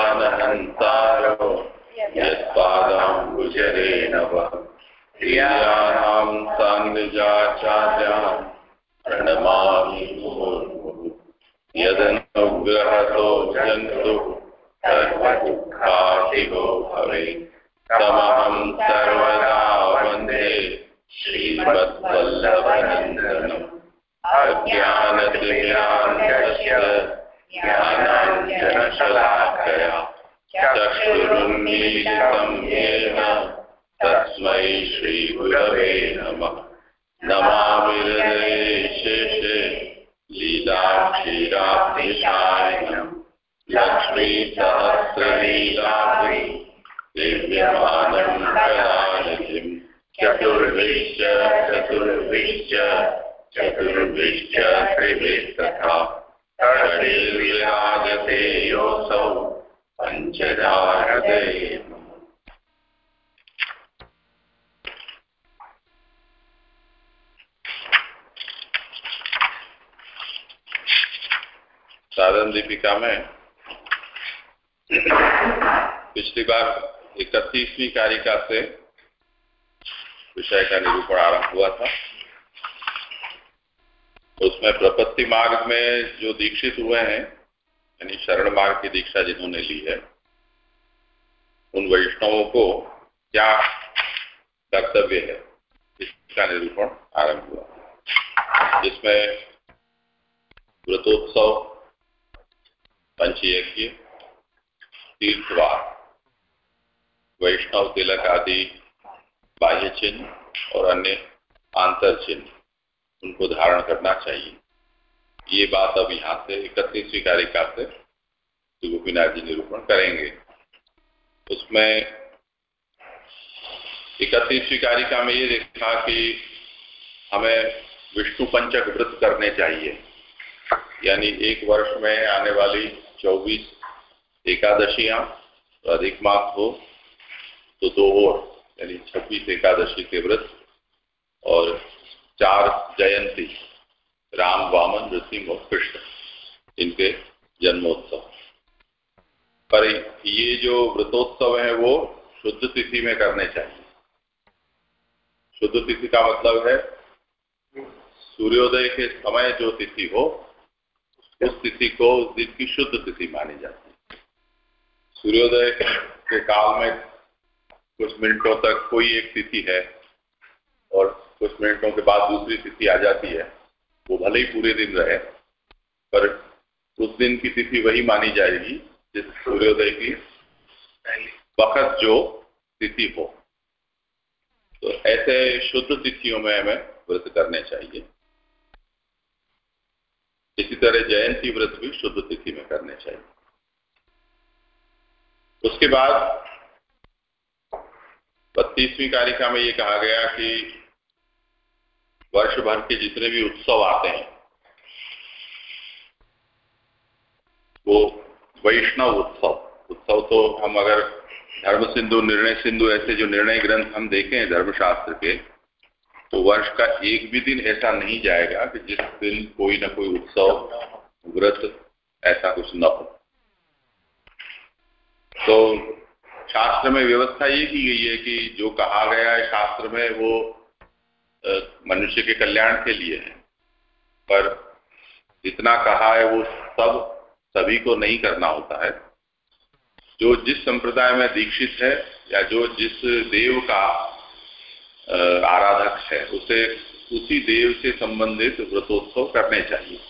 चिन्तासन्तानहन्तारो यत्पादाम्बुजरेण प्रियाणां सान्निजाचार्यान् प्रणमामि यदनुग्रहतो जन्तुः सर्वदुःखादिगो भवेत् तमहं सर्वदा वंदे श्रीमद्वल्लभनन्दनम् अज्ञानतिमिरान्धस्य ज्ञानाञ्जनशलाकया चक्षुरुन्मीलितं येन तस्मै श्रीगुरवे नमः। नमामि हृदये शेषे लीलाक्षीराब्धिशायिनम् लक्ष्मीसहस्रलीलाभि दिव्यमानं कलानिधिम् चतुर्भिश्च चतुर्भिश्च चतुर्भिश्च योऽसौ साधन दीपिका में पिछली बार इकतीसवीं कारिका से विषय का निरूपण आरंभ हुआ था। उसमें प्रपत्ति मार्ग में जो दीक्षित हुए हैं, यानी शरण मार्ग की दीक्षा जिन्होंने ली है, उन वैष्णवों को क्या कर्तव्य है? इसका निरूपण आरंभ हुआ। जिसमें व्रतोत्सव, पंचयज्ञ, तीर्थवार, वैष्णव तिलक आदि बाह्य चिन्ह और अन्य आंतर चिन्ह। उनको धारण करना चाहिए। ये बात अब यहाँ से इकतीसवीं कारिका से श्री गोपीनाथ जी निरूपण करेंगे। उसमें इकतीसवीं कारिका में ये देखा कि हमें विष्णु पंचक व्रत करने चाहिए। यानी एक वर्ष में आने वाली चौबीस एकादशियाँ तो अधिक मास हो तो दो और, यानी छब्बीस एकादशी के व्रत और चार जयंती, राम वामन नृसिंह और कृष्ण इनके जन्मोत्सव। पर ये जो व्रतोत्सव है, वो शुद्ध तिथि में करने चाहिए। शुद्ध तिथि का मतलब है, सूर्योदय के समय जो तिथि हो, उस तिथि को उस दिन की शुद्ध तिथि मानी जाती है। सूर्योदय के काल में कुछ मिनटों तक कोई एक तिथि है, और कुछ मिनटों के बाद दूसरी तिथि आ जाती है। वो भले ही पूरे दिन रहे, पर उस दिन की तिथि वही मानी जाएगी, जिस सूर्योदय की वक्त जो तिथि हो। तो ऐसे शुद्ध तिथियों में हमें व्रत करने चाहिए। इसी तरह जयंती व्रत भी शुद्ध तिथि में करने चाहिए। उसके बाद बत्तीसवीं कारिका में ये कहा गया कि वर्ष भर के जितने भी उत्सव आते हैं, वो वैष्णव उत्सव। उत्सव तो हम अगर धर्म सिंधु, निर्णय सिंधु ऐसे जो निर्णय ग्रंथ हम देखें धर्मशास्त्र के तो वर्ष का एक भी दिन ऐसा नहीं जाएगा कि जिस दिन कोई ना कोई उत्सव, व्रत ऐसा कुछ न हो। तो शास्त्र में व्यवस्था ये की गई है कि जो कहा गया है शास्त्र में, वो मनुष्य के कल्याण के लिए है। पर जितना कहा है वो सब सभी को नहीं करना होता है। जो जिस संप्रदाय में दीक्षित है या जो जिस देव का आराधक है, उसे, उसी देव से संबंधित व्रतोत्सव करने चाहिए।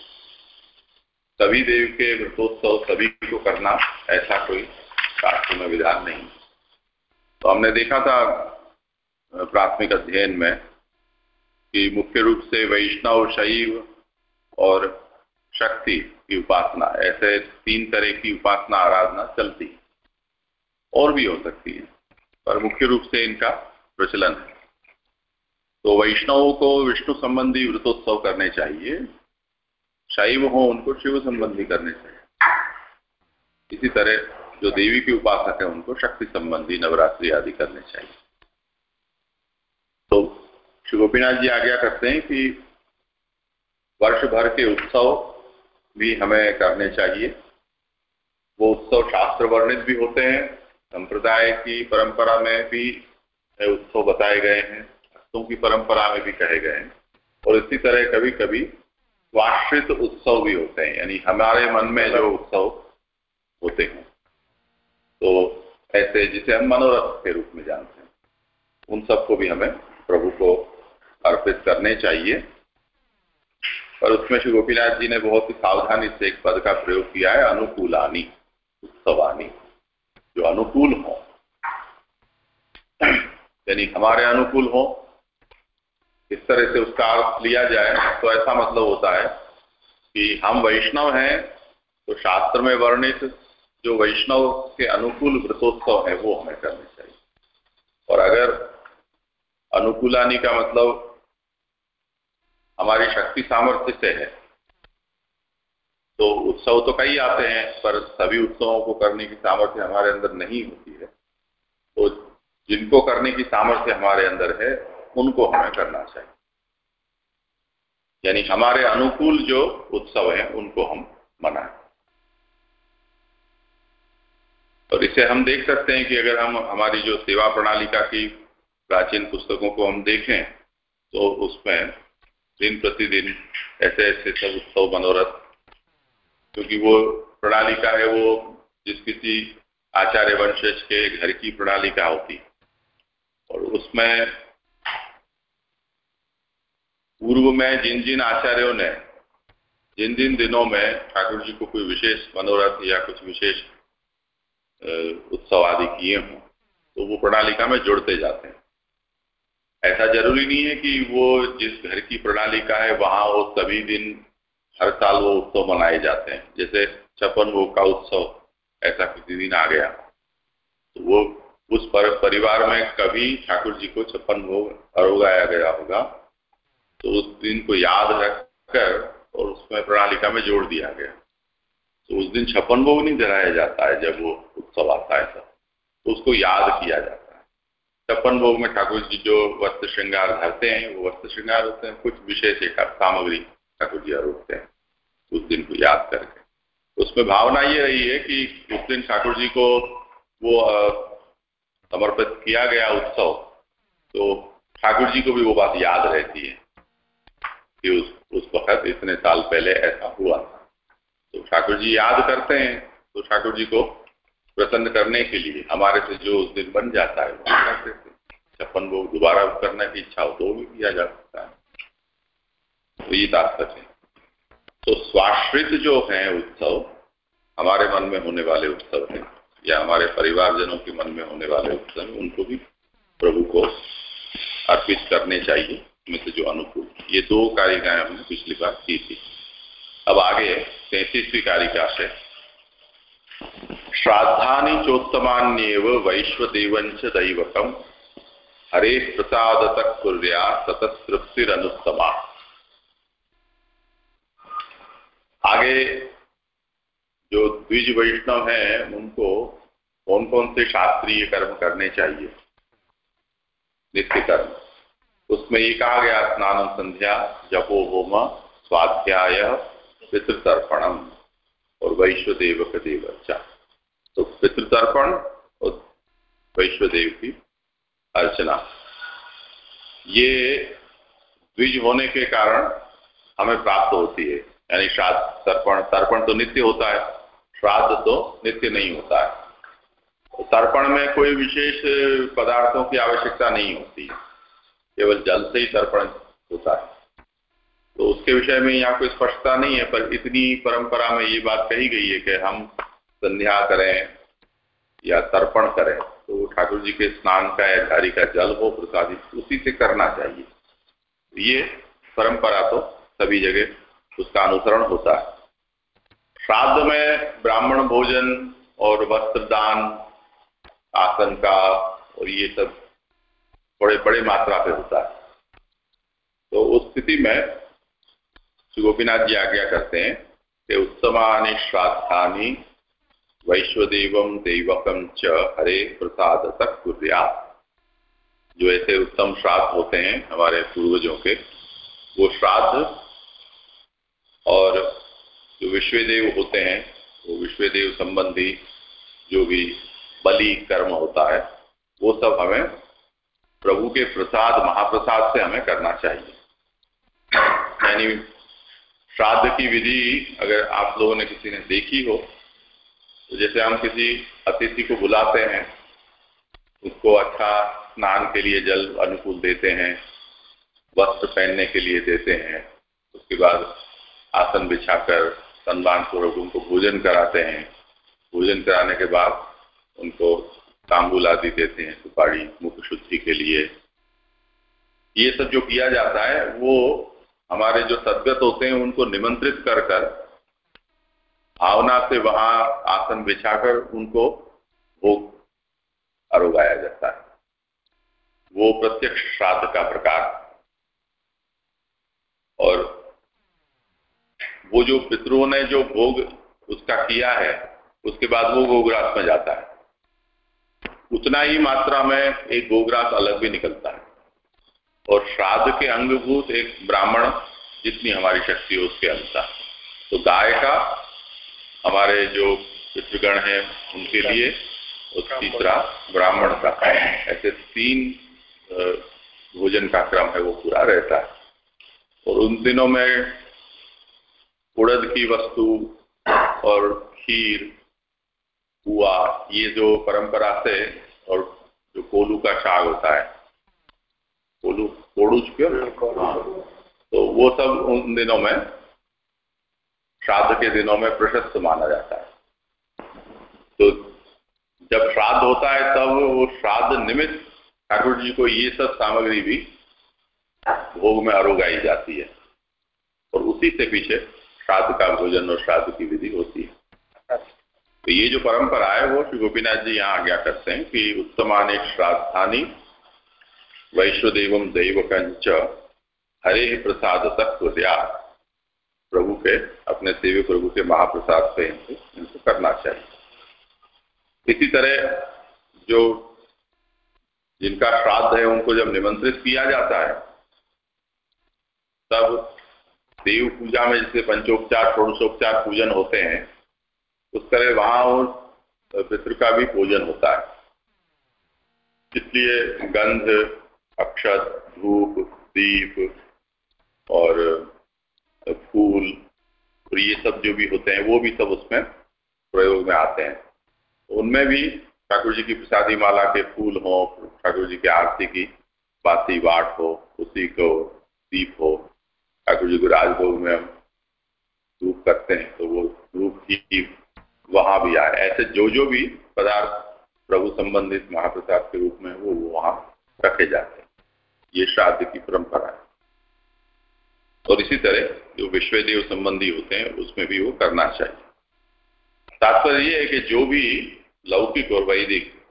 सभी देव के व्रतोत्सव सभी को करना ऐसा कोई शास्त्र में विधान नहीं। तो हमने देखा था प्राथमिक अध्ययन में कि मुख्य रूप से वैष्णव, शैव और शक्ति की उपासना, ऐसे तीन तरह की उपासना आराधना चलती और भी हो सकती है, पर मुख्य रूप से इनका प्रचलन है। तो वैष्णवों को विष्णु संबंधी व्रतोत्सव करने चाहिए, शैव हो उनको शिव संबंधी करने चाहिए। इसी तरह जो देवी के उपासक है उनको शक्ति संबंधी नवरात्रि आदि करने चाहिए। श्री गोपीनाथ जी आज्ञा करते हैं कि वर्ष भर के उत्सव भी हमें करने चाहिए। वो उत्सव शास्त्र वर्णित भी होते हैं, संप्रदाय की परंपरा में भी उत्सव बताए गए हैं, भक्तों की परंपरा में भी कहे गए हैं। और इसी तरह कभी कभी स्वाश्रित उत्सव भी होते हैं, यानी हमारे मन में जो उत्सव होते हैं। तो ऐसे जिसे हम मनोरथ के रूप में जानते हैं, उन सबको भी हमें प्रभु को अर्पित करने चाहिए। और उसमें श्री गोपीनाथ जी ने बहुत ही सावधानी से एक पद का प्रयोग किया है, अनुकूलानी, उत्सवानी, जो अनुकूल हो। यानी हमारे अनुकूल हो, इस तरह से उसका अर्थ लिया जाए तो ऐसा मतलब होता है कि हम वैष्णव हैं तो शास्त्र में वर्णित जो वैष्णव के अनुकूल व्रतोत्सव है, वो हमें करने चाहिए। और अगर अनुकूलानी का मतलब हमारी शक्ति सामर्थ्य से है। तो उत्सव तो कई आते हैं, पर सभी उत्सवों को करने की सामर्थ्य हमारे अंदर नहीं होती है। तो जिनको करने की सामर्थ्य हमारे अंदर है, उनको हमें करना चाहिए। यानी हमारे अनुकूल जो उत्सव हैं, उनको हम मनाएँ। और इसे हम देख सकते हैं कि अगर हम हमारी जो सेवा प्रणालिका की प्राचीन पुस्तकों को हम देखें तो उसमें दिन प्रतिदिन ऐसे ऐसे सब उत्सव मनोरथ, क्योंकि वो प्रणाली का है वो जिस किसी आचार्य वंशज के घर की प्रणाली का होती और उसमें पूर्व में जिन जिन आचार्यों ने, जिन जिन दिनों में ठाकुर जी को कोई विशेष मनोरथ या कुछ विशेष उत्सव आदि किए हों तो वो प्रणालिका में जुड़ते जाते हैं। ऐसा ज़रूरी नहीं है कि वो जिस घर की प्रणाली का है, वहाँ वो सभी दिन, हर साल वो उत्सव मनाए जाते हैं। जैसे छप्पन भोग का उत्सव, ऐसा किसी दिन आ गया। तो वो, उस पर, परिवार में कभी ठाकुर जी को छप्पन भोग अरोगाया गया होगा। तो उस दिन को याद रखकर और उसमें प्रणालिका में जोड़ दिया गया। तो उस दिन छप्पन भोग नहीं धराया जाता है जब वो उत्सव आता है सब। तो उसको याद किया जाता है। छप्पन भोग में ठाकुर जी जो वस्त्र श्रृंगार धरते हैं, वो वस्त्र श्रृंगार होते हैं। कुछ विशेष एक सामग्री ठाकुर जी आरोपते हैं उस दिन को याद करके। उसमें भावना ये रही है कि उस दिन ठाकुर जी को वो समर्पित किया गया उत्सव तो ठाकुर जी को भी वो बात याद रहती है कि उस उस वक्त इतने साल पहले ऐसा हुआ था। तो ठाकुर जी याद करते हैं तो ठाकुर जी को प्रसन्न करने के लिए हमारे से जो उस दिन बन जाता है छप्पन भोग दोबारा करने की इच्छा हो तो भी किया जा सकता है। तो ये तात्पर्य तो स्वाश्रित जो है उत्सव, हमारे मन में होने वाले उत्सव हैं, या हमारे परिवारजनों के मन में होने वाले उत्सव उनको भी प्रभु को अर्पित करने चाहिए में से जो अनुकूल। ये दो कारिकाएँ हमने पिछली बार की थी। अब आगे तैतीसवीं कारिका से श्राद्धानि चोत्तमान्येव वैश्वदेवंच दैवकम हरे प्रसाद कुर्या सततृप्तिरनुत्तमा आगे जो द्विज वैष्णव हैं, उनको कौन कौन से शास्त्रीय कर्म करने चाहिए? नित्य कर्म उसमें ये कहा गया स्नान संध्या, जपो होम, स्वाध्याय, पितृतर्पणम और वैश्वदेव देवचा तो पितृतर्पण और वैश्वदेव की अर्चना। ये द्विज होने के कारण हमें प्राप्त होती है। यानी श्राद्ध, तर्पण तर्पण तो नित्य होता है, श्राद्ध तो नित्य नहीं होता है। तर्पण में कोई विशेष पदार्थों की आवश्यकता नहीं होती, केवल जल से ही तर्पण होता है। तो उसके विषय में यहाँ कोई स्पष्टता नहीं है, पर इतनी परंपरा में ये बात कही गई है कि हम संध्या करें या तर्पण करें तो ठाकुर जी के स्नान का या धारी का जल हो, प्रसादित उसी से करना चाहिए। ये परंपरा तो सभी जगह उसका अनुसरण होता है। श्राद्ध में ब्राह्मण भोजन और वस्त्र दान आसन का और ये सब बड़े बड़े मात्रा पे होता है। तो उस स्थिति में श्री गोपीनाथ जी आज्ञा करते हैं कि उत्तमानि श्राद्धानी वैश्वदेव देवकम च हरे प्रसाद तक कुर्या जो ऐसे उत्तम श्राद्ध होते हैं हमारे पूर्वजों के, वो श्राद्ध और जो विश्वदेव होते हैं, वो विश्वदेव संबंधी जो भी बलि कर्म होता है, वो सब हमें प्रभु के प्रसाद, महाप्रसाद से हमें करना चाहिए। यानी श्राद्ध की विधि अगर आप लोगों ने किसी ने देखी हो तो जैसे हम किसी अतिथि को बुलाते हैं, उसको अच्छा स्नान के लिए जल अनुकूल देते हैं, वस्त्र पहनने के लिए देते हैं, उसके बाद आसन बिछाकर सम्मान पूर्वक उनको भोजन कराते हैं। भोजन कराने के बाद उनको तांबुल आदि देते हैं, सुपारी, मुख शुद्धि के लिए। ये सब जो किया जाता है, वो हमारे जो सदगत होते हैं, उनको निमंत्रित कर कर भावना से वहाँ आसन बिछाकर उनको भोग अरोगाया जाता है। वो प्रत्यक्ष श्राद्ध का प्रकार। और वो जो पितरों ने जो भोग उसका किया है, उसके बाद वो गोगरास में जाता है। उतना ही मात्रा में एक गोगरास अलग भी निकलता है। और श्राद्ध के अंगभूत एक ब्राह्मण जितनी हमारी शक्ति है, उसके अनुसार तो गाय का हमारे जो पितृगण है उनके लिए और तीसरा ब्राह्मण का ऐसे तीन भोजन का क्रम है वो पूरा रहता है। और उन दिनों में उड़द की वस्तु और खीर हुआ ये जो परंपरा से और जो कोलू का साग होता है कोलू कोड़ू क्यों हाँ? तो वो सब उन दिनों में श्राद्ध के दिनों में प्रशस्त माना जाता है। तो जब श्राद्ध होता है, तब वो श्राद्ध निमित्त ठाकुर जी को ये सब सामग्री भी भोग में आरोगाई जाती है और उसी से पीछे श्राद्ध का भोजन और श्राद्ध की विधि होती है। तो ये जो परंपरा है, वो श्री गोपीनाथ जी यहाँ आज्ञा करते हैं कि उत्तमाने श्राद्धानी वैश्वदेव दैवकंच हरे प्रसाद तत्व प्रभु के, अपने सेवी प्रभु के महाप्रसाद से इनको इनको करना चाहिए। इसी तरह जो जिनका श्राद्ध है, उनको जब निमंत्रित किया जाता है, तब देव पूजा में जैसे पंचोपचार, षोड़शोपचार पूजन होते हैं, उस तरह वहाँ पितृ का भी पूजन होता है। इसलिए गंध, अक्षत, धूप, दीप और फूल और ये सब जो भी होते हैं, वो भी सब उसमें प्रयोग में आते हैं। उनमें भी ठाकुर जी की प्रसादी माला के फूल हो, ठाकुर जी की आरती की बासी वाट हो उसी को दीप हो, ठाकुर जी को राजभोग में हम धूप करते हैं तो वो धूप की वहाँ भी आए। ऐसे जो जो भी पदार्थ प्रभु संबंधित महाप्रसाद के रूप में वो वहाँ रखे जाते हैं। ये श्राद्ध की परंपरा है। और इसी तरह जो विश्वदेव संबंधी होते हैं, उसमें भी वो करना चाहिए। तात्पर्य ये है कि जो भी लौकिक और वैदिक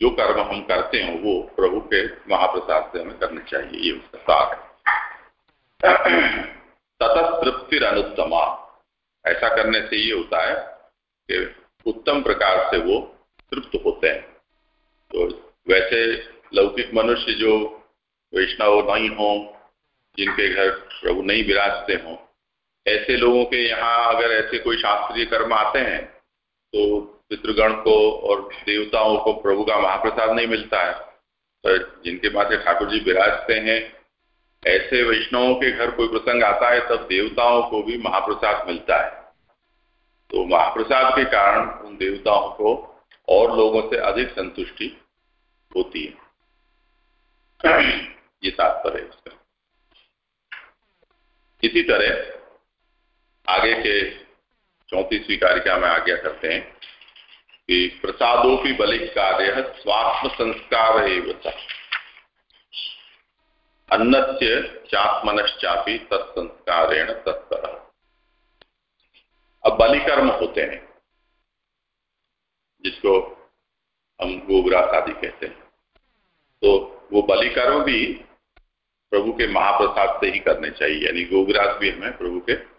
जो कर्म हम करते हैं, वो प्रभु के महाप्रसाद से हमें करने चाहिए, ये उसका सार है। ततः अनुत्तमा ऐसा करने से ये होता है कि उत्तम प्रकार से वो तृप्त होते हैं। तो वैसे लौकिक मनुष्य जो वैष्णव नहीं हो जिनके घर प्रभु नहीं विराजते हों। ऐसे लोगों के यहाँ अगर ऐसे कोई शास्त्रीय कर्म आते हैं तो पितृगण को और देवताओं को प्रभु का महाप्रसाद नहीं मिलता है। पर जिनके पास ठाकुर जी विराजते हैं, ऐसे वैष्णवों के घर कोई प्रसंग आता है, तब देवताओं को भी महाप्रसाद मिलता है। तो महाप्रसाद के कारण उन देवताओं को और लोगों से अधिक संतुष्टि होती है। ये तात्पर्य उसका इसी तरह आगे के चौतीसवीं कारिका में आज्ञा करते हैं कि प्रसादोपि बलि कार्य स्वात्म संस्कार अन्न चात्मनश्चापी तत्संस्कारेण तत्पर अब बलिकर्म होते हैं, जिसको हम गोग्रास आदि कहते हैं। तो वो बलिकर्म भी प्रभु के महाप्रसाद से ही करने चाहिए। यानी गोगराज भी हमें प्रभु के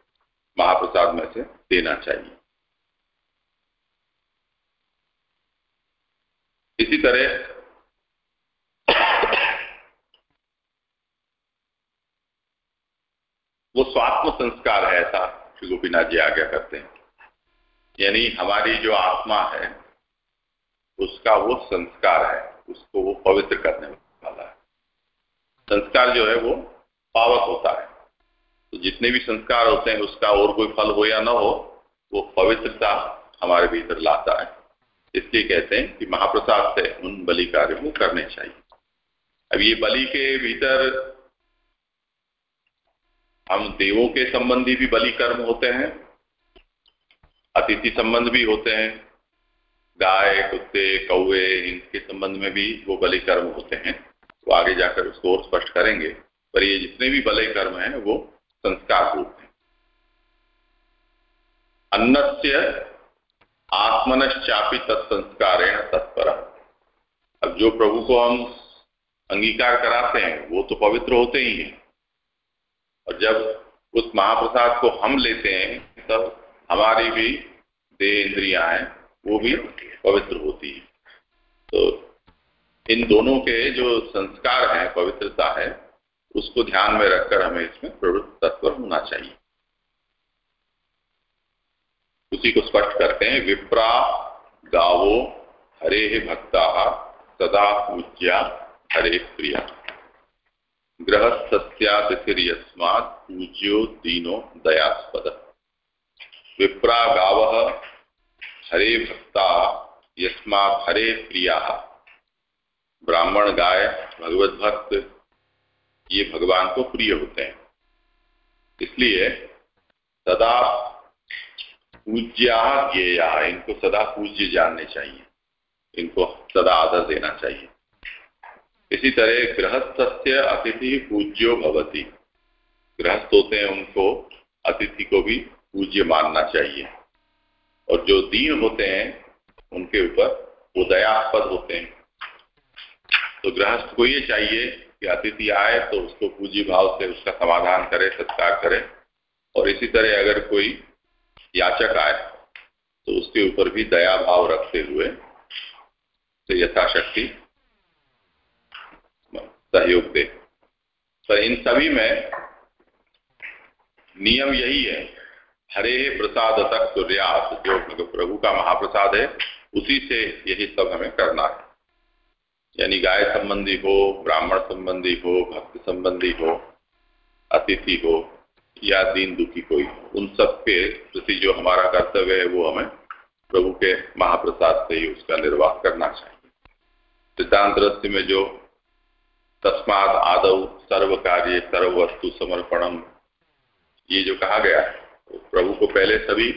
महाप्रसाद में से देना चाहिए। इसी तरह वो स्वात्म संस्कार है ऐसा श्री गोपीनाथ जी आज्ञा करते हैं। यानी हमारी जो आत्मा है, उसका वो संस्कार है, उसको वो पवित्र करने वाला है। संस्कार जो है वो पावक होता है। तो जितने भी संस्कार होते हैं, उसका और कोई फल हो या ना हो, वो पवित्रता हमारे भीतर लाता है। इसलिए कहते हैं कि महाप्रसाद से उन बलि कार्य को करने चाहिए। अब ये बलि के भीतर हम देवों के संबंधी भी बलि कर्म होते हैं, अतिथि संबंध भी होते हैं, गाय, कुत्ते कौए इनके संबंध में भी वो बलि कर्म होते हैं। तो आगे जाकर उसको और स्पष्ट करेंगे। पर ये जितने भी बलि कर्म हैं, वो संस्कार रूप हैं। अन्नस्य आत्मनश्चापी तत्संस्कारेण तत्पर। अब जो प्रभु को हम अंगीकार कराते हैं, वो तो पवित्र होते ही हैं। और जब उस महाप्रसाद को हम लेते हैं, तब हमारी भी देह इंद्रिया वो भी पवित्र होती है। तो इन दोनों के जो संस्कार हैं, पवित्रता है, उसको ध्यान में रखकर हमें इसमें प्रवृत्त तत्व होना चाहिए। उसी को स्पष्ट करते हैं, विप्रा गावो हरे भक्ता, सदा पूज्या हरे प्रिया। गृहस्थस्यातिथिर्यस्मात् पूज्यो दीनो दयास्पद। विप्रा गाव हरे भक्ता, यस्मात् हरे प्रिया। ब्राह्मण गाय, भगवत भक्त, ये भगवान को प्रिय होते हैं। इसलिए सदा पूज्या ज्ञेया, इनको सदा पूज्य जानने चाहिए। इनको सदा आदर देना चाहिए। इसी तरह गृहस्थ अतिथि पूज्यो भवती। गृहस्थ होते हैं, उनको अतिथि को भी पूज्य मानना चाहिए। और जो दीन होते हैं, उनके ऊपर वो दयास्पद होते हैं। तो गृहस्थ को ये चाहिए कि अतिथि आए तो उसको पूज्य भाव से उसका समाधान करे, सत्कार करे। और इसी तरह अगर कोई याचक आए तो उसके ऊपर भी दया भाव रखते हुए तो यथाशक्ति सहयोग दे। तो इन सभी में नियम यही है, हरे प्रसाद तक सूर्यात जो प्रभु का महाप्रसाद है, उसी से यही सब हमें करना है। यानी गाय संबंधी हो, ब्राह्मण संबंधी हो, भक्त संबंधी हो, अतिथि हो, या दीन दुखी कोई, उन सब के प्रति जो हमारा कर्तव्य है वो हमें प्रभु के महाप्रसाद से ही उसका निर्वाह करना चाहिए। सिद्धांत रस्य में जो तस्माद आदव सर्व कार्य सर्व वस्तु समर्पणम, ये जो कहा गया तो प्रभु को पहले सभी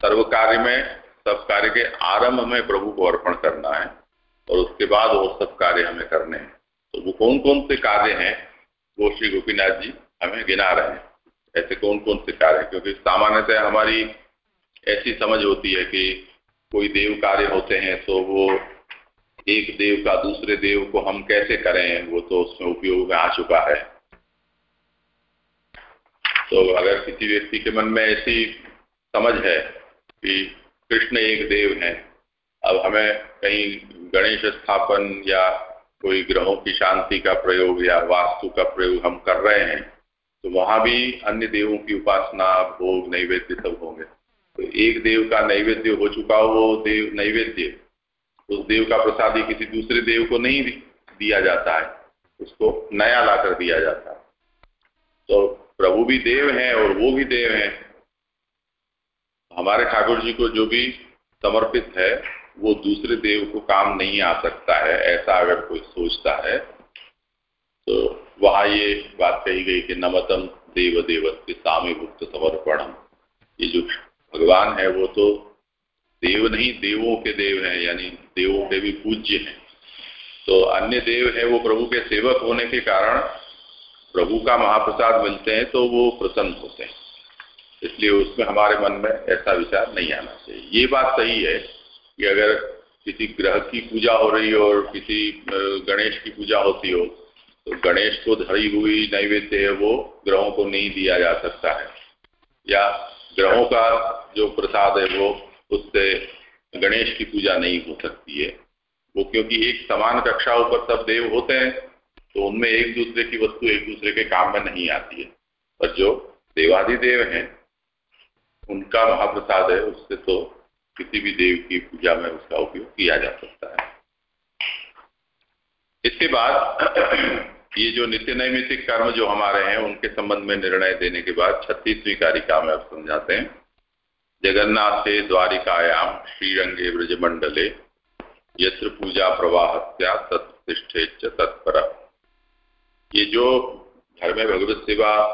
सर्व कार्य में, सब कार्य के आरंभ में प्रभु को अर्पण करना है। और उसके बाद वो सब कार्य हमें करने हैं। तो वो कौन कौन से कार्य हैं, वो श्री गोपीनाथ जी हमें गिना रहे हैं। ऐसे कौन कौन से कार्य क्योंकि सामान्यतः हमारी ऐसी समझ होती है कि कोई देव कार्य होते हैं तो वो एक देव का दूसरे देव को हम कैसे करें, वो तो उसमें उपयोग में आ चुका है। तो अगर किसी व्यक्ति के मन में ऐसी समझ है कि कृष्ण एक देव है अब हमें कहीं गणेश स्थापन या कोई ग्रहों की शांति का प्रयोग या वास्तु का प्रयोग हम कर रहे हैं तो वहाँ भी अन्य देवों की उपासना, भोग, नैवेद्य सब होंगे। तो एक देव का नैवेद्य हो चुका हो, वो देव नैवेद्य। उस देव का प्रसाद किसी दूसरे देव को नहीं दिया जाता है, उसको नया लाकर दिया जाता है। तो प्रभु भी देव हैं और वो भी देव हैं। हमारे ठाकुर जी को जो भी समर्पित है वो दूसरे देव को काम नहीं आ सकता है, ऐसा अगर कोई सोचता है तो वहाँ ये बात कही गई कि नमतम देव देवत के सामी भुक्त समर्पणम। ये जो भगवान है, वो तो देव नहीं, देवों के देव हैं, यानी देवों के भी पूज्य हैं। तो अन्य देव है, वो प्रभु के सेवक होने के कारण प्रभु का महाप्रसाद मिलते हैं तो वो प्रसन्न होते हैं। इसलिए उसमें हमारे मन में ऐसा विचार नहीं आना चाहिए। ये बात सही है कि अगर किसी ग्रह की पूजा हो रही हो और किसी गणेश की पूजा होती हो तो गणेश को धरी हुई नैवेद्य है वो ग्रहों को नहीं दिया जा सकता है। या ग्रहों का जो प्रसाद है वो उससे गणेश की पूजा नहीं हो सकती है। वो क्योंकि एक समान कक्षाओं पर सब देव होते हैं तो उनमें एक दूसरे की वस्तु एक दूसरे के काम में नहीं आती है। पर जो देवाधिदेव हैं, उनका महाप्रसाद है उससे तो किसी भी देव की पूजा में उसका उपयोग किया जा सकता है। इसके बाद, ये जो नित्य नैमितिक कर्म जो हमारे हैं, उनके संबंध में निर्णय देने के बाद छत्तीसवीं कारिका में आप समझाते हैं। जगन्नाथे द्वारिकायाम श्रीरंगे ब्रजमंडले, यत्र पूजा प्रवाहत्या तत्तिष्ठे तत्पर। ये जो घर में भगवत सेवा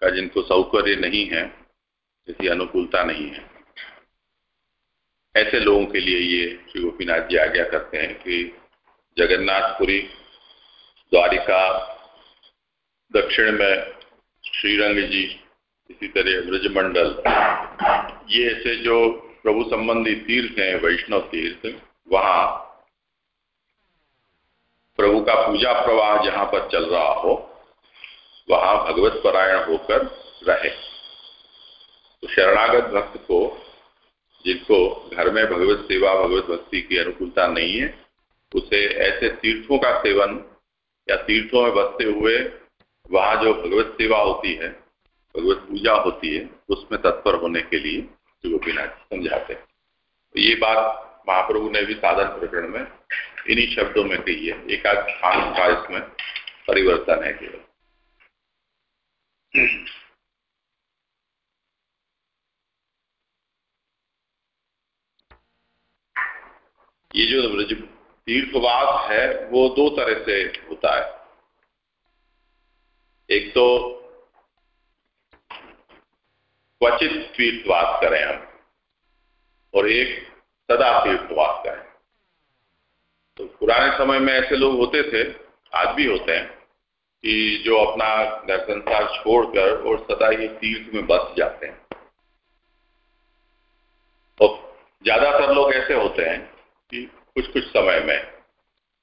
का जिनको सौकर्य नहीं है जैसी अनुकूलता नहीं है। ऐसे लोगों के लिए ये श्री गोपीनाथ जी आज्ञा करते हैं कि जगन्नाथपुरी द्वारिका दक्षिण में श्रीरंग जी, इसी तरह ब्रजमंडल, ये ऐसे जो प्रभु संबंधी तीर्थ हैं, वैष्णव तीर्थ, वहाँ प्रभु का पूजा प्रवाह जहाँ पर चल रहा हो, वहाँ भगवत परायण होकर रहे। तो शरणागत भक्त को जिनको घर में भगवत सेवा, भगवत भक्ति की अनुकूलता नहीं है, उसे ऐसे तीर्थों का सेवन या तीर्थों में बसते हुए वहाँ जो भगवत सेवा होती है, भगवत पूजा होती है, उसमें तत्पर होने के लिए श्री गोपीनाथ समझाते हैं। तो ये बात महाप्रभु ने भी साधन प्रकरण में इन्हीं शब्दों में कही है। एक स्थान का इसमें परिवर्तन है केवल। ये जो तीर्थवास है, वो दो तरह से होता है। एक तो क्वचित तीर्थवास करें हम, और एक सदा तीर्थवास करें। तो पुराने समय में ऐसे लोग होते थे, आज भी होते हैं, कि जो अपना घर संसार छोड़कर और सदा ही तीर्थ में बस जाते हैं। और ज़्यादातर लोग ऐसे होते हैं कि कुछ कुछ समय में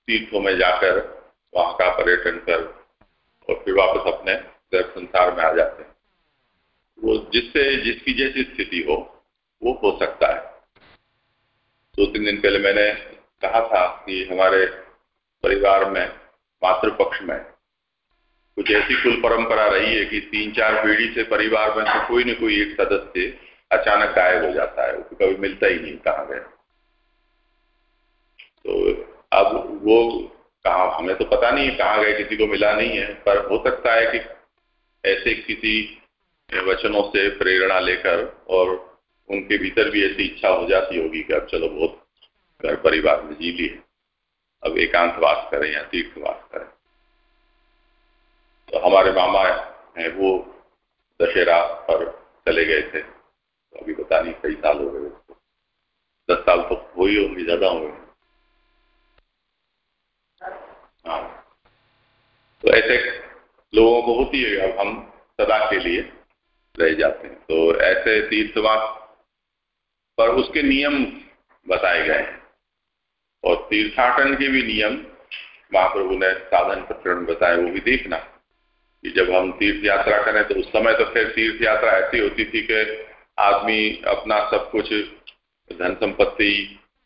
तीर्थों में जाकर वहाँ का पर्यटन कर और फिर वापस अपने घर संसार में आ जाते हैं। वो जिससे, जिसकी जैसी स्थिति हो, वो हो सकता है। दो तीन दिन पहले मैंने कहा था कि हमारे परिवार में, मातृपक्ष में कुछ ऐसी कुल परंपरा रही है कि तीन चार पीढ़ी से परिवार में से कोई न कोई एक सदस्य अचानक गायब हो जाता है। कभी मिलता ही नहीं कहा गया। तो अब वो कहा, हमें तो पता नहीं कहाँ गए, किसी को मिला नहीं है, पर हो सकता है कि ऐसे किसी वचनों से प्रेरणा लेकर और उनके भीतर भी ऐसी इच्छा हो जाती होगी कि अब चलो बहुत घर परिवार में जी लिए। अब एकांतवास करें या तीर्थवास करें। तो हमारे मामा हैं, वो दशहरा पर चले गए थे। तो अभी पता नहीं कई साल हो गए। दस साल तो हो ही होंगे, ज़्यादा होंगे। हाँ। तो ऐसे लोगों को होती है अब हम सदा के लिए रह जाते हैं। तो ऐसे तीर्थवास पर उसके नियम बताए गए हैं। और तीर्थाटन के भी नियम महाप्रभु ने साधन प्रकरण बताए, वो भी देखना कि जब हम तीर्थ यात्रा करें तो उस समय तो फिर तीर्थ यात्रा ऐसी होती थी कि आदमी अपना सब कुछ धन संपत्ति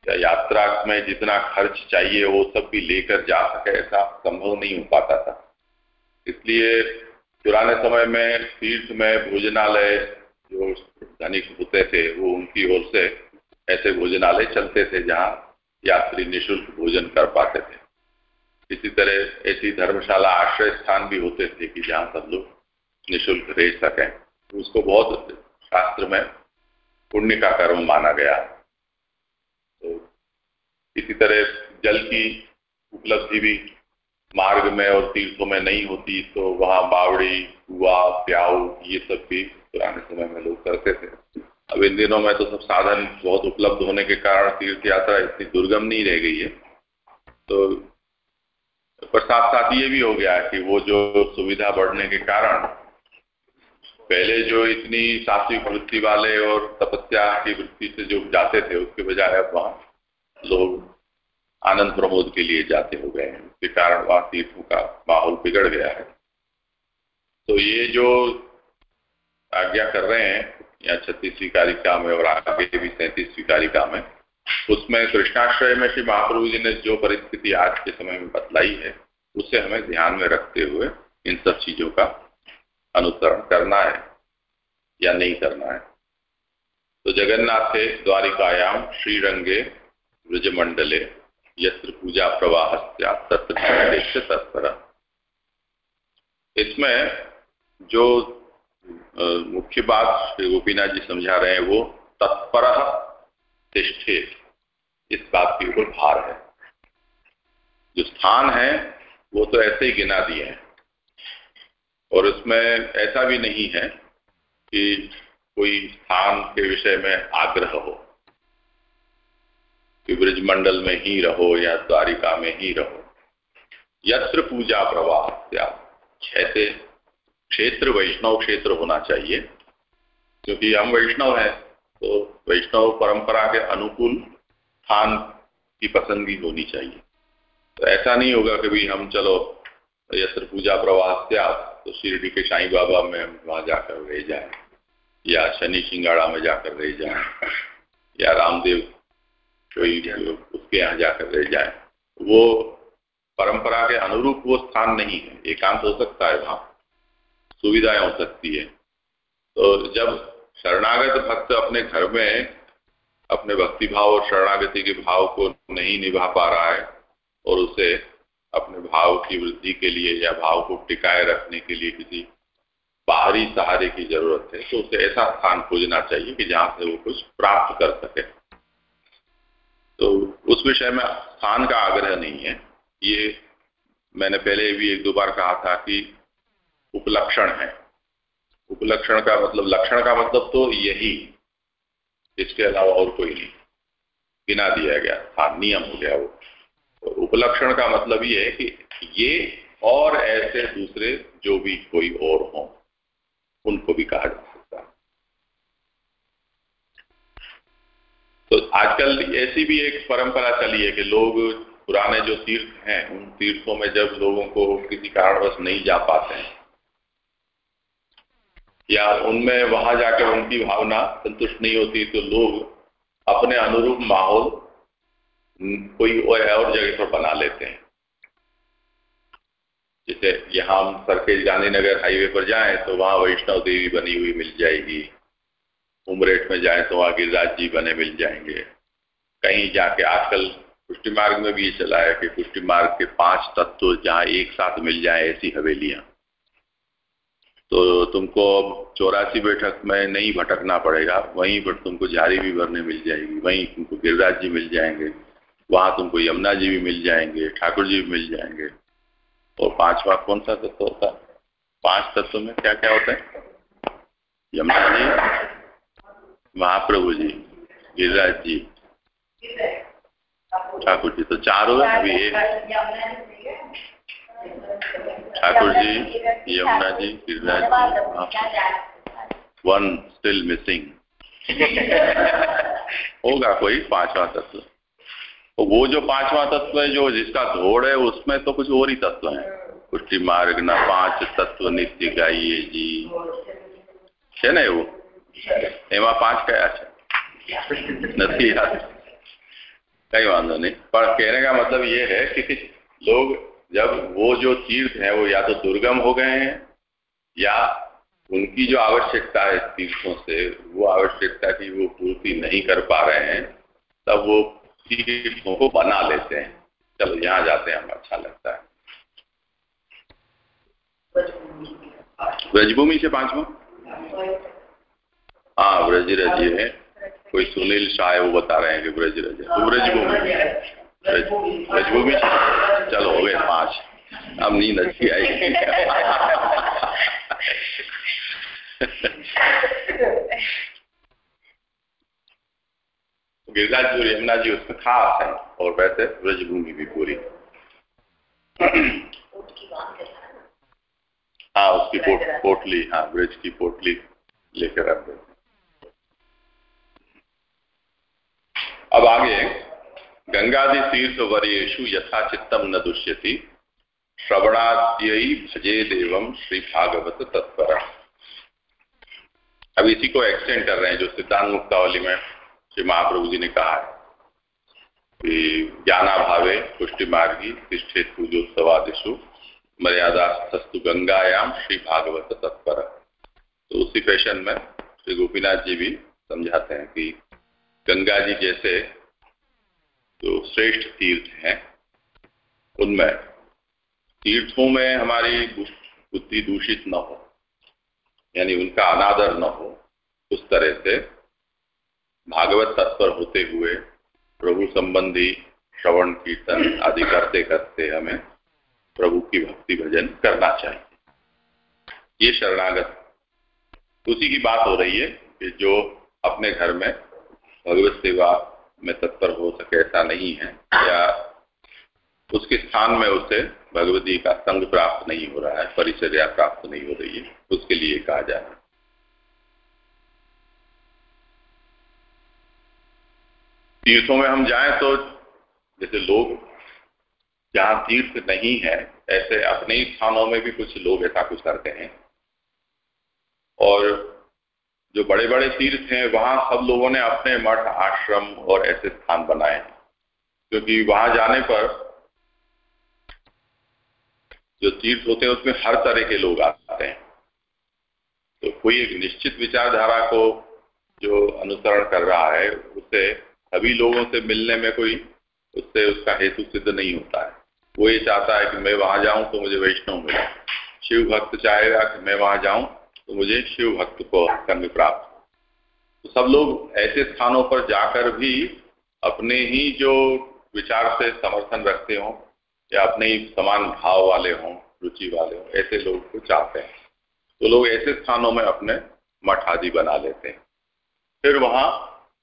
यात्रा में जितना खर्च चाहिए, वो सब भी लेकर जा सके, ऐसा संभव नहीं हो पाता था। इसलिए पुराने समय में तीर्थ में भोजनालय जो धनिक होते थे, वो उनकी ओर से ऐसे भोजनालय चलते थे, जहाँ यात्री निशुल्क भोजन कर पाते थे। इसी तरह ऐसी धर्मशाला आश्रय स्थान भी होते थे कि जहाँ सब लोग निशुल्क रह सकें। उसको बहुत शास्त्र में पुण्य का कर्म माना गया। तो इसी तरह जल की उपलब्धि भी मार्ग में और तीर्थों में नहीं होती तो वहाँ बावड़ी, कुआ, प्याऊ, ये सब भी पुराने समय में लोग करते थे। अब इन दिनों में तो सब साधन बहुत उपलब्ध होने के कारण तीर्थ यात्रा इतनी दुर्गम नहीं रह गई है। तो पर साथ साथ ये भी हो गया कि वो जो सुविधा बढ़ने के कारण पहले जो इतनी सात्विक वृत्ति वाले और तपस्या की वृत्ति से जो जाते थे, उसके बजाय अब वहाँ लोग आनंद प्रमोद के लिए जाते हो गए हैं, उसके कारण वहाँ तीर्थों का माहौल बिगड़ गया है। तो ये जो आज्ञा कर रहे हैं या छत्तीसवीं कारिका में और आगे भी सैंतीसवीं कारिका में, उसमें कृष्णाश्रय में श्री महाप्रभु जी ने जो परिस्थिति आज के समय में बतलाई है, उसे हमें ध्यान में रखते हुए इन सब चीज़ों का अनुसरण करना है या नहीं करना है। तो जगन्नाथे द्वारिकायाम, श्रीरंगे ब्रजमंडले यत्र पूजा प्रवाह तत्पर। इसमें जो मुख्य बात श्री गोपीनाथ जी समझा रहे हैं, वो तत्पर तिष्ठे। इस बात के ऊपर भार है। जो स्थान है, वो तो ऐसे ही गिना दिए हैं। और इसमें ऐसा भी नहीं है कि कोई स्थान के विषय में आग्रह हो। कि ब्रजमंडल में ही रहो या द्वारिका में ही रहो। यत्र पूजा प्रवाह ऐसे क्षेत्र वैष्णव क्षेत्र होना चाहिए। क्योंकि हम वैष्णव हैं तो वैष्णव परंपरा के अनुकूल स्थान की पसंदगी होनी चाहिए। तो ऐसा नहीं होगा कि भी हम चलो, यत्र पूजा प्रवास तो शिरडी के साईं बाबा में हम वहाँ जाकर रह जाए, या शनि सिंगाड़ा में जाकर रह जाए, या रामदेव कोई उसके यहाँ जाकर रह जाए। वो परंपरा के अनुरूप वो स्थान नहीं है। एकांत हो सकता है वहाँ। सुविधाएँ हो सकती है। तो जब शरणागत भक्त अपने घर में अपने भक्ति भाव और शरणागति के भाव को नहीं निभा पा रहा है और उसे अपने भाव की वृद्धि के लिए या भाव को टिकाए रखने के लिए किसी बाहरी सहारे की ज़रूरत है तो उसे ऐसा स्थान खोजना चाहिए कि जहाँ से वो कुछ प्राप्त कर सके। तो उस विषय में स्थान का आग्रह नहीं है। ये मैंने पहले भी एक दो बार कहा था कि उपलक्षण है। उपलक्षण का मतलब लक्षण का मतलब तो यही। इसके अलावा और कोई नहीं। गिना दिया गया हाँ नियम हो गया वो। तो उपलक्षण का मतलब ये है कि ये और ऐसे दूसरे जो भी कोई और हो, उनको भी कहा जा सकता है तो आजकल ऐसी भी एक परंपरा चली है कि लोग पुराने जो तीर्थ हैं, उन तीर्थों में जब लोगों को किसी कारणवश नहीं जा पाते हैं, या उनमें वहाँ जाकर उनकी भावना संतुष्ट नहीं होती तो लोग अपने अनुरूप माहौल कोई और जगह पर बना लेते हैं। जैसे यहाँ हम सरखेज गांधीनगर हाईवे पर जाएँ तो वहाँ वैष्णव देवी बनी हुई मिल जाएगी, उमरेठ में जाएँ तो वहाँ गिरिराज जी बने मिल जाएँगे। कहीं जाके, आजकल पुष्टि मार्ग में भी ये चला है कि पुष्टि मार्ग के पाँच तत्व जहाँ एक साथ मिल जाए ऐसी हवेलियाँ। तो तुमको चौरासी बैठक में नहीं भटकना पड़ेगा, वहीं पर तुमको झारी भी भरने मिल जाएगी, वहीं तुमको गिरिराज जी मिल जाएँगे, वहाँ तुमको यमुना जी भी मिल जाएँगे, ठाकुर जी भी मिल जाएँगे। और पांचवा कौन सा तत्व होता है? पाँच तत्व में क्या क्या होता है? यमुना जी, महाप्रभु जी, गिरिराज जी ठाकुर जी तो चार हो अभी एक Thakur ji Yamuna ji Giriraj ji one still missing होगा कोई पांचवा तत्व तो वो जो पांचवा तत्व है जो जिसका धोड़ है उसमें तो कुछ और ही तत्व है पुष्टि मार्ग न पांच तत्व नित्य गाइए जी है ना वो એમાં પાંચ કયા છે નથી याद कई वादो नहीं। पर कहने का मतलब ये है कि लोग जब वो जो तीर्थ है वो या तो दुर्गम हो गए हैं या उनकी जो आवश्यकता है तीर्थों से वो आवश्यकता की वो पूर्ति नहीं कर पा रहे हैं तब वो तीर्थों को बना लेते हैं। चलो यहाँ जाते हैं हमें अच्छा लगता है। ब्रजभूमि से पांचवा? हाँ। ब्रज रज है कोई सुनील शाह है वो बता रहे हैं कि ब्रज रज। तो ब्रजभूमि मजबूबी चलो हो गए पाँच। अब नींद अच्छी आएगी गिरिराज जी यमुना जी उसमें खास है। और वैसे ब्रजभूमि भी पूरी। हाँ उसकी पोट, पोटली हाँ ब्रज की पोटली लेकर रख अब आगे, गंगादि तीर्थ वरेशु यथा चित्तम न दुष्यति, श्रवणाद्ययी भजे देवम श्री भागवत तत्पर। अब इसी को एक्सटेंड कर रहे हैं, जो सिद्धांत मुक्तावली में श्री महाप्रभु जी ने कहा है। कि ज्ञानाभावे पुष्टि मार्गी तिष्ठित पूजोत्सवादिशु मर्यादा सस्तु गंगायाम श्री भागवत तत्पर। तो उसी फ़ैशन में श्री गोपीनाथ जी भी समझाते हैं कि गंगा जी जैसे जो श्रेष्ठ तीर्थ हैं, उनमें तीर्थों में हमारी बुद्धि दूषित न हो, यानी उनका अनादर न हो, उस तरह से भागवत तत्पर होते हुए प्रभु संबंधी श्रवण, कीर्तन आदि करते करते हमें प्रभु की भक्ति भजन करना चाहिए। ये शरणागत। उसी की बात हो रही है कि जो अपने घर में भगवत सेवा में तत्पर हो सके ऐसा नहीं है, या उसके स्थान में उसे भगवती का संग प्राप्त नहीं हो रहा है, परिचर्या प्राप्त नहीं हो रही है, उसके लिए कहा जा रहा है। तीर्थों में हम जाएँ तो जैसे लोग, जहाँ तीर्थ नहीं है, ऐसे अपने स्थानों में भी कुछ लोग ऐसा कुछ करते हैं। और जो बड़े बड़े तीर्थ हैं, वहाँ सब लोगों ने अपने मठ, आश्रम और ऐसे स्थान बनाए हैं। क्योंकि वहाँ जाने पर जो तीर्थ होते हैं, उसमें हर तरह के लोग आते हैं। तो कोई एक निश्चित विचारधारा को जो अनुसरण कर रहा है, उसे सभी लोगों से मिलने में कोई, उससे उसका हेतु सिद्ध नहीं होता है। वो ये चाहता है कि मैं वहाँ जाऊँ तो मुझे वैष्णव मिले। शिव भक्त चाहेगा कि मैं वहाँ जाऊँ तो मुझे शिव भक्त को संग प्राप्त। तो सब लोग ऐसे स्थानों पर जाकर भी अपने ही जो विचार से समर्थन रखते हों या अपने ही समान भाव वाले हों, रुचि वाले हों, ऐसे लोग को चाहते हैं। तो लोग ऐसे स्थानों में अपने मठ आदि बना लेते हैं। फिर वहाँ,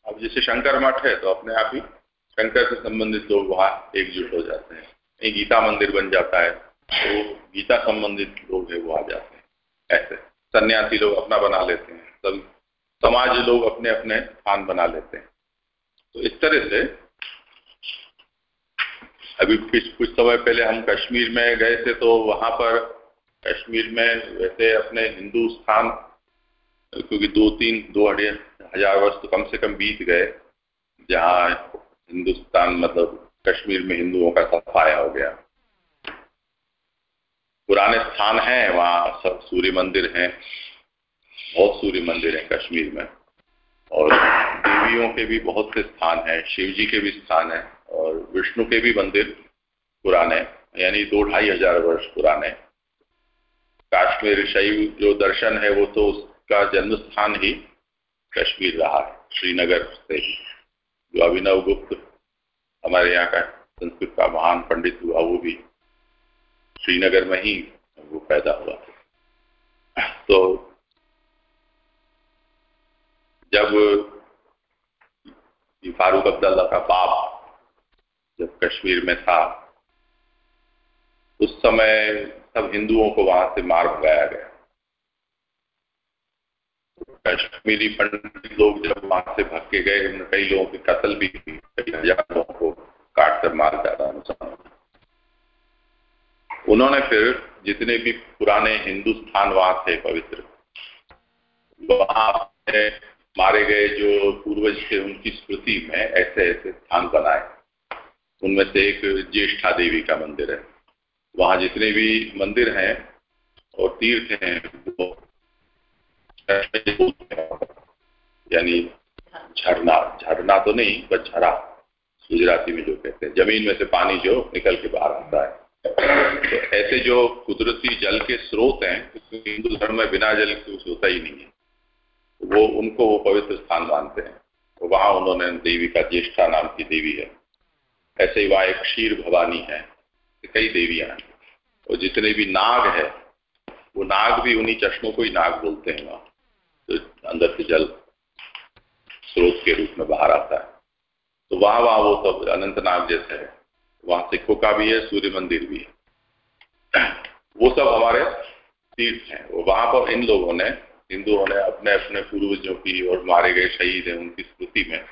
अब जैसे शंकर मठ है तो अपने आप ही शंकर से संबंधित लोग वहाँ एकजुट हो जाते हैं। गीता मंदिर बन जाता है तो गीता संबंधित लोग है, वो आ जाते हैं। ऐसे। सन्यासी लोग अपना बना लेते हैं। सब समाज लोग अपने अपने स्थान बना लेते हैं। तो इस तरह से अभी कुछ कुछ समय पहले हम कश्मीर में गए थे तो वहाँ पर कश्मीर में वैसे अपने हिंदू स्थान, क्योंकि दो तीन दो अढ़े हज़ार वर्ष तो कम से कम बीत गए, जहाँ हिंदुस्तान मतलब कश्मीर में हिंदुओं का सफाया हो गया। पुराने स्थान हैं, वहाँ सब सूर्य मंदिर हैं, बहुत सूर्य मंदिर हैं कश्मीर में। और देवियों के भी बहुत से स्थान हैं शिव जी के भी स्थान हैं, और विष्णु के भी मंदिर पुराने, यानी दो ढाई हज़ार वर्ष पुराने। काश्मीर शैव जो दर्शन है, वो तो उसका जन्म स्थान ही कश्मीर रहा है, श्रीनगर से जो अभिनव गुप्त हमारे यहाँ का संस्कृत का महान पंडित हुआ, वो भी श्रीनगर में ही वो पैदा हुआ तो जब फारूक अब्दुल्ला का बाप जब कश्मीर में था, उस समय सब हिंदुओं को वहाँ से मार भगाया गया। कश्मीरी पंडित लोग जब वहाँ से भग के गए कई लोगों के कत्ल भी कई हज़ार लोगों को काट कर मार डाला मुसलमान उन्होंने फिर जितने भी पुराने हिंदुस्तान वहाँ थे पवित्र, वहाँ मारे गए जो पूर्वज थे, उनकी स्मृति में ऐसे ऐसे स्थान बनाए। उनमें से एक ज्येष्ठा देवी का मंदिर है। वहाँ जितने भी मंदिर हैं और तीर्थ हैं, वो यानी झरना झरना तो नहीं बस झरा, गुजराती में जो कहते हैं, ज़मीन में से पानी जो निकल के बाहर आता है। ऐसे जो कुदरती जल के स्रोत हैं हिंदू धर्म में बिना जल के कुछ होता ही नहीं है। वो, उनको वो पवित्र स्थान मानते हैं। तो वहाँ उन्होंने देवी का ज्येष्ठा नाम की देवी है। ऐसे ही वहाँ एक क्षीर भवानी है कई देवियाँ हैं। और जितने भी नाग है, वो नाग भी उन्हीं चश्मों को ही नाग बोलते हैं वहाँ। तो अंदर से जल स्रोत के रूप में बाहर आता है। तो वहाँ वहाँ वो सब अनंतनाग जैसे है। वहाँ सिखों का भी है, सूर्य मंदिर भी है। वो सब हमारे तीर्थ हैं। वो वहाँ पर इन लोगों ने हिंदुओं ने अपने अपने पूर्वजों की और मारे गए शहीद हैं, उनकी स्मृति में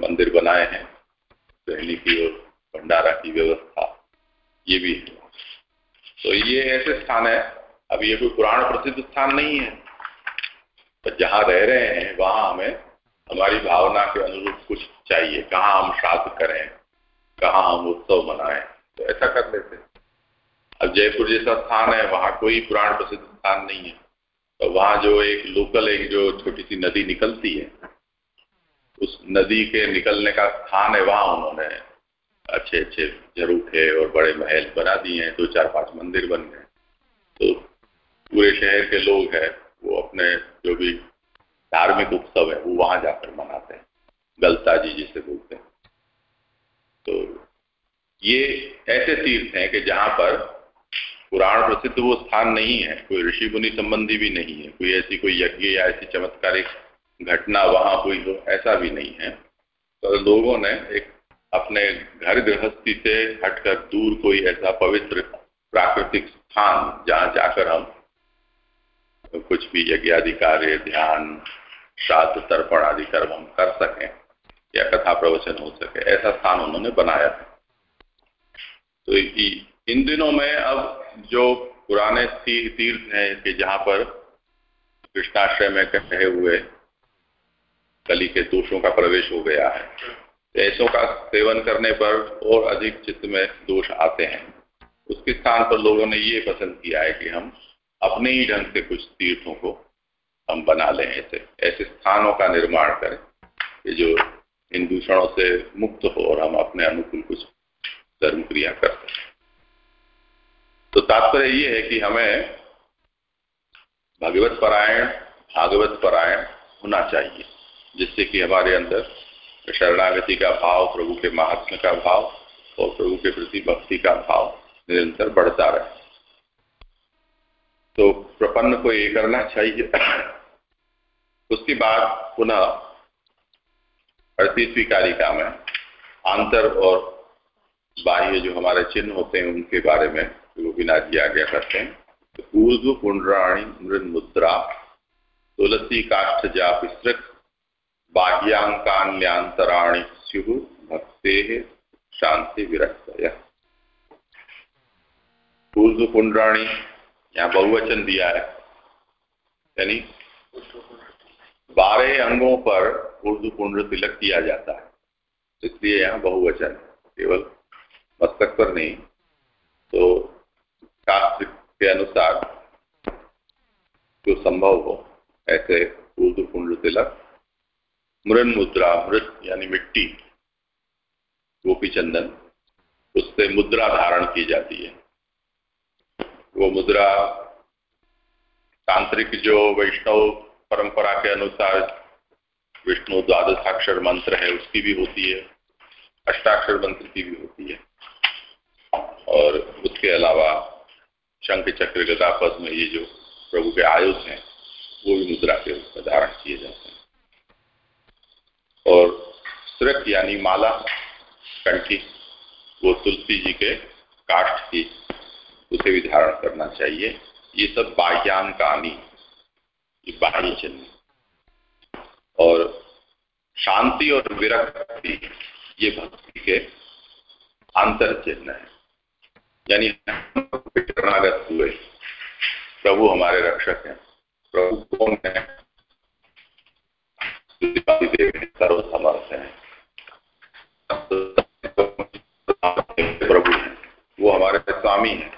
मंदिर बनाए हैं। रहने की और भंडारा की व्यवस्था, ये भी है। तो ये ऐसे स्थान है। अब ये कोई पुराण प्रसिद्ध स्थान नहीं है। पर जहाँ रह रहे हैं, वहाँ हमें हमारी भावना के अनुरूप कुछ चाहिए। कहाँ हम श्राद्ध करें? कहाँ हम उत्सव मनाएँ। तो ऐसा कर लेते अब जयपुर जैसा स्थान है, वहाँ कोई पुराण प्रसिद्ध स्थान नहीं है। तो वहाँ जो एक लोकल एक जो छोटी सी नदी निकलती है, उस नदी के निकलने का स्थान है वहाँ उन्होंने अच्छे अच्छे झरूखे और बड़े महल बना दिए हैं, दो चार पाँच मंदिर बन गए। तो पूरे शहर के लोग हैं, वो अपने जो भी धार्मिक उत्सव है, वो वहाँ जाकर मनाते हैं। गलता जी जिसे बोलते हैं। तो ये ऐसे तीर्थ हैं कि जहाँ पर पुराण प्रसिद्ध वो स्थान नहीं है, कोई ऋषि मुनि संबंधी भी नहीं है, कोई ऐसी कोई यज्ञ या ऐसी चमत्कारिक घटना वहाँ हुई हो, ऐसा भी नहीं है। तो लोगों ने एक अपने घर गृहस्थी से हटकर दूर कोई ऐसा पवित्र प्राकृतिक स्थान जहाँ जाकर हम कुछ भी यज्ञ आदि कार्य, ध्यान, श्राद्ध, तर्पण आदि कर्म हम कर सकें। या कथा प्रवचन हो सके, ऐसा स्थान उन्होंने बनाया था। तो इन दिनों में अब जो पुराने तीर्थ हैं कि जहाँ पर कृष्णाश्रय में कहे हुए कली के दोषों का प्रवेश हो गया है ऐसों का सेवन करने पर और अधिक चित्त में दोष आते हैं। उसके स्थान पर लोगों ने ये पसंद किया है कि हम अपने ही ढंग से कुछ तीर्थों को हम बना लें, ऐसे ऐसे स्थानों का निर्माण करें कि जो इन दूषणों से मुक्त हो और हम अपने अनुकूल कुछ धर्म क्रिया कर सकें तो तात्पर्य ये है कि हमें भगवत परायण, भागवत परायण होना चाहिए, जिससे कि हमारे अंदर शरणागति का भाव, प्रभु के महात्मा का भाव और प्रभु के प्रति भक्ति का भाव निरंतर बढ़ता रहे। तो प्रपन्न को ये करना चाहिए। उसके बाद पुनः अड़तीसवीं कारिका में आंतर और बाह्य जो हमारे चिन्ह होते हैं, उनके बारे में गोपीनाथ जी आज्ञा करते हैं। ऊर्ध्व पुंडराणी मृद मुद्रा, तुलसी काष्ठ जा विसृक बाह्यांकान्यांतराणी स्यु, भक्ते शांति विरक्त ऊर्ध्व पुंडराणी, यहाँ बहुवचन दिया है। यानी बारह अंगों पर उर्दू पुंड तिलक किया जाता है। इसलिए यहाँ बहुवचन केवल मस्तक पर नहीं। तो शास्त्र के अनुसार जो संभव हो, ऐसे उर्दू पुंड तिलक मृन मुद्रा मृत यानी मिट्टी, गोपी चंदन, उससे मुद्रा धारण की जाती है। वो मुद्रा तांत्रिक जो वैष्णव परंपरा के अनुसार विष्णु द्वादशाक्षर मंत्र है, उसकी भी होती है, अष्टाक्षर मंत्र की भी होती है। और उसके अलावा शंख चक्र गदा में ये जो प्रभु के आयुध हैं, वो भी मुद्रा के रूप में धारण किए जाते हैं। और श्रक यानी माला, कंठी, वो तुलसी जी के काष्ठ की, उसे भी धारण करना चाहिए। ये सब बाह्यान कहानी ये बाह्य चिन्ह और शांति और विरक्ति, ये भक्ति के आंतर चिन्ह है। यानी शरणागत हुए। प्रभु हमारे रक्षक हैं। प्रभु कौन है? सर्वसमर्थ है। प्रभु है। वो हमारे स्वामी है।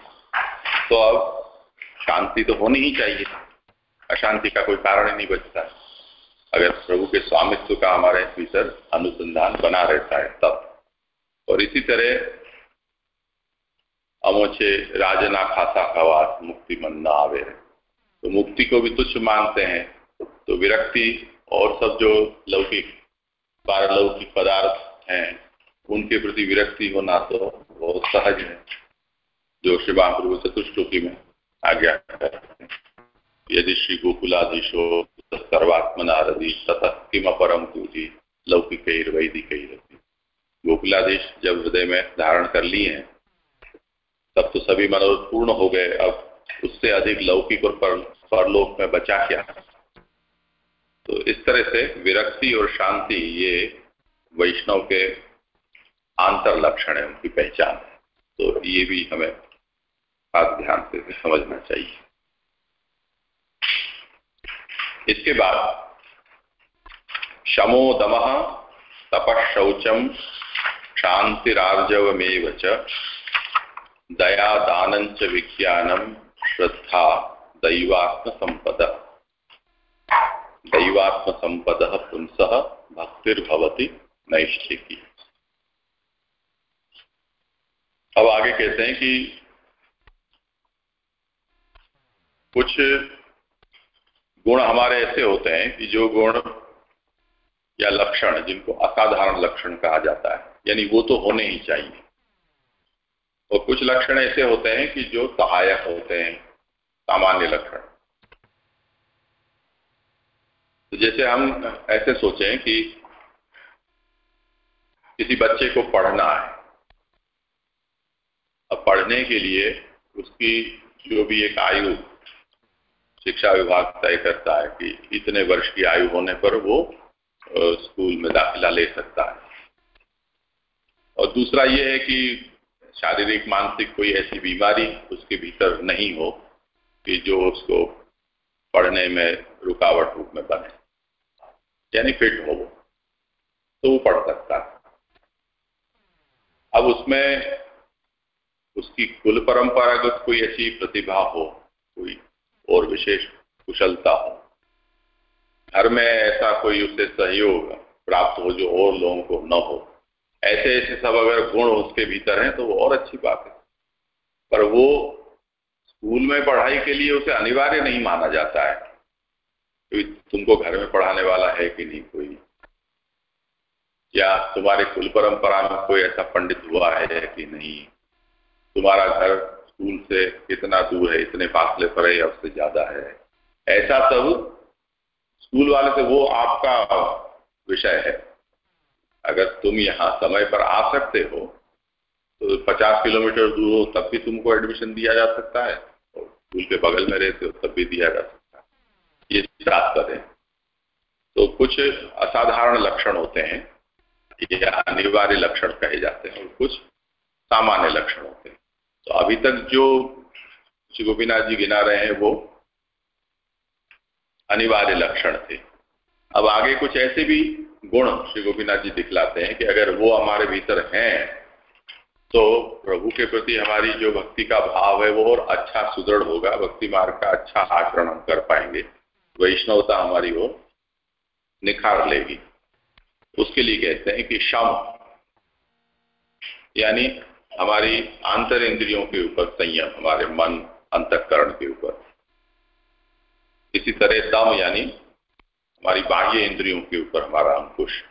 तो अब शांति तो होनी ही चाहिए। अशांति का कोई कारण ही नहीं बचता। अगर प्रभु के स्वामित्व का हमारे भीतर अनुसंधान बना रहता है, तब। और इसी तरह अमोचे राजना खासा खवास, मुक्ति मन न आवे। तो मुक्ति को भी तुच्छ मानते हैं। तो विरक्ति और सब जो लौकिक पारलौकिक पदार्थ हैं, उनके प्रति विरक्ति होना तो बहुत सहज है, जो शिव प्रभु चतुष्टोकी में आ गया यदि श्री गोकुलाधीशो सर्वात्मना रवि ततः किम परम कूटी लौकिक वैदिक गोकुलाधीश जब हृदय में धारण कर लिए हैं तब तो सभी मनोरथ पूर्ण हो गए। अब उससे अधिक लौकिक और पर, परलोक में बचा क्या? तो इस तरह से विरक्ति और शांति ये वैष्णव के आंतर लक्षण है उनकी पहचान है। तो ये भी हमें खास ध्यान से समझना चाहिए। इसके बाद शमो दम तपशौचम शांतिरार्जवमेव दया दानंच विज्ञानम श्रद्धा दैवात्म संपद दैवात्म संपद पुंस भक्तिर्भवती नैष्ठिकी। अब आगे कहते हैं कि कुछ गुण हमारे ऐसे होते हैं कि जो गुण या लक्षण जिनको असाधारण लक्षण कहा जाता है, यानी वो तो होने ही चाहिए। और कुछ लक्षण ऐसे होते हैं कि जो सहायक होते हैं, सामान्य लक्षण। तो जैसे हम ऐसे सोचें कि किसी बच्चे को पढ़ना है, अब पढ़ने के लिए उसकी जो भी एक आयु शिक्षा विभाग तय करता है कि इतने वर्ष की आयु होने पर वो स्कूल में दाखिला ले सकता है। और दूसरा ये है कि शारीरिक, मानसिक कोई ऐसी बीमारी उसके भीतर नहीं हो कि जो उसको पढ़ने में रुकावट रूप में बने, यानी फिट हो वो तो वो पढ़ सकता है। अब उसमें उसकी कुल परंपरागत कोई ऐसी प्रतिभा हो, कोई और विशेष कुशलता हो। घर में ऐसा कोई उसे सहयोग प्राप्त हो जो और लोगों को न हो। ऐसे ऐसे सब अगर गुण उसके भीतर हैं तो वो और अच्छी बात है। पर वो स्कूल में पढ़ाई के लिए उसे अनिवार्य नहीं माना जाता है। तो तुमको घर में पढ़ाने वाला है कि नहीं कोई? या तुम्हारे कुल परंपरा में कोई ऐसा पंडित हुआ है कि नहीं? तुम्हारा घर स्कूल से कितना दूर है, इतने फासले पर है या उससे ज़्यादा है। ऐसा सब स्कूल वाले से वो आपका विषय है। अगर तुम यहाँ समय पर आ सकते हो तो 50 किलोमीटर दूर हो, तब भी तुमको एडमिशन दिया जा सकता है और स्कूल के बगल में रहते हो, तब भी दिया जा सकता है। ये बात करें। तो कुछ असाधारण लक्षण होते हैं, ये अनिवार्य लक्षण कहे जाते हैं और कुछ सामान्य लक्षण होते हैं। तो अभी तक जो श्री गोपीनाथ जी गिना रहे हैं वो अनिवार्य लक्षण थे। अब आगे कुछ ऐसे भी गुण श्री गोपीनाथ जी दिखलाते हैं कि अगर वो हमारे भीतर हैं तो प्रभु के प्रति हमारी जो भक्ति का भाव है वो और अच्छा सुदृढ़ होगा, भक्ति मार्ग का अच्छा आचरण हम कर पाएँगे। वैष्णवता हमारी वो निखार लेगी। उसके लिए कहते हैं कि शम, यानी हमारी आंतर इंद्रियों के ऊपर संयम, हमारे मन अंतकरण के ऊपर। इसी तरह दम यानी हमारी बाह्य इंद्रियों के ऊपर हमारा अंकुश।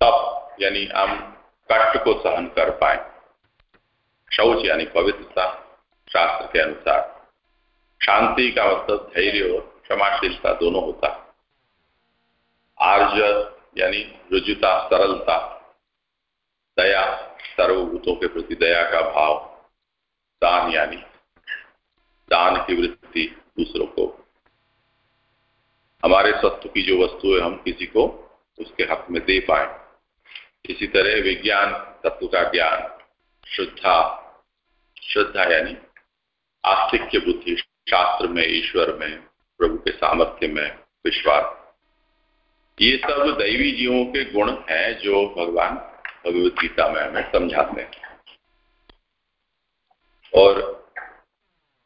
तप यानी हम कष्ट को सहन कर पाए। शौच यानी पवित्रता शास्त्र के अनुसार। शांति का मतलब धैर्य और क्षमाशीलता दोनों होता आर्ज यानी रुजुता, सरलता, दया सर्वभूतों के प्रति दया का भाव, दान यानी दान की वृत्ति दूसरों को। हमारे सत्व की जो वस्तु है, हम किसी को उसके हक में दे पाए। इसी तरह विज्ञान, तत्व का ज्ञान, श्रद्धा श्रद्धा यानी आस्तिक्य बुद्धि, शास्त्र में, ईश्वर में, प्रभु के सामर्थ्य में, विश्वास। ये सब दैवी जीवों के गुण हैं जो भगवान भगवत गीता में हमें समझाते हैं। और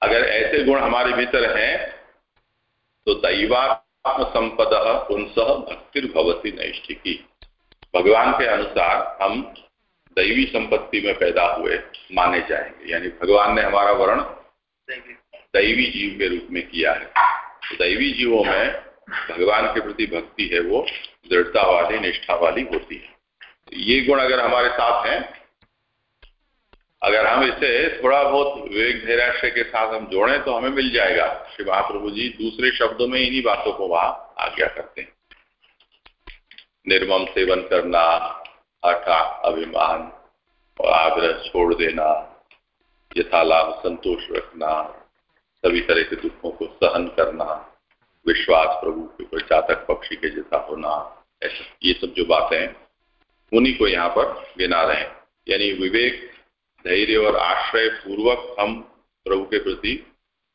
अगर ऐसे गुण हमारे भीतर हैं तो दैवात्म संपद पुंस भक्तिर्भवती नैष्ठिकी। भगवान के अनुसार हम दैवी संपत्ति में पैदा हुए माने जाएँगे। यानी भगवान ने हमारा वर्ण दैवी जीव के रूप में किया है। तो दैवी जीवों में भगवान के प्रति भक्ति है वो दृढ़ता वाली निष्ठा वाली होती है। ये गुण अगर हमारे साथ हैं, अगर हम इसे थोड़ा बहुत विवेक धैर्य के साथ हम जोड़ें तो हमें मिल जाएगा। श्री महाप्रभु जी दूसरे शब्दों में इन्हीं बातों को वहाँ आज्ञा करते हैं। निर्मम सेवन करना हठा अभिमान और आग्रह छोड़ देना, यथालाभ संतोष रखना, सभी तरह के दुखों को सहन करना, विश्वास प्रभु के ऊपर जातक पक्षी के जैसा होना, ऐसा ये सब जो बातें उन्हीं को यहाँ पर गिना रहे हैं। यानी विवेक, धैर्य और आश्रय पूर्वक हम प्रभु के प्रति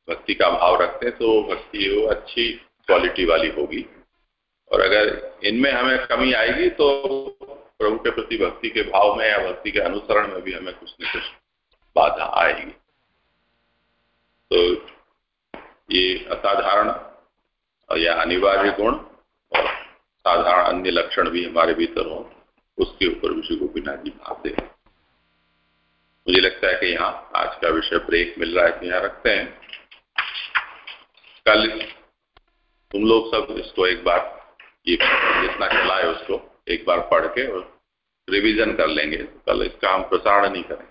भक्ति का भाव रखते हैं तो भक्ति वो अच्छी क्वालिटी वाली होगी। और अगर इनमें हमें कमी आएगी तो प्रभु के प्रति भक्ति के भाव में या भक्ति के अनुसरण में भी हमें कुछ न कुछ बाधा आएगी। तो ये असाधारण या अनिवार्य गुण और साधारण अन्य लक्षण भी हमारे भीतर हो उसके ऊपर विषय गोपीनाथ जी भाव दे मुझे लगता है कि यहाँ आज का विषय ब्रेक मिल रहा है तो यहाँ रखते हैं। कल तुम लोग सब इसको एक बार, ये जितना चला है उसको एक बार पढ़ के और रिविजन कर लेंगे। कल इसका हम प्रसारण नहीं करें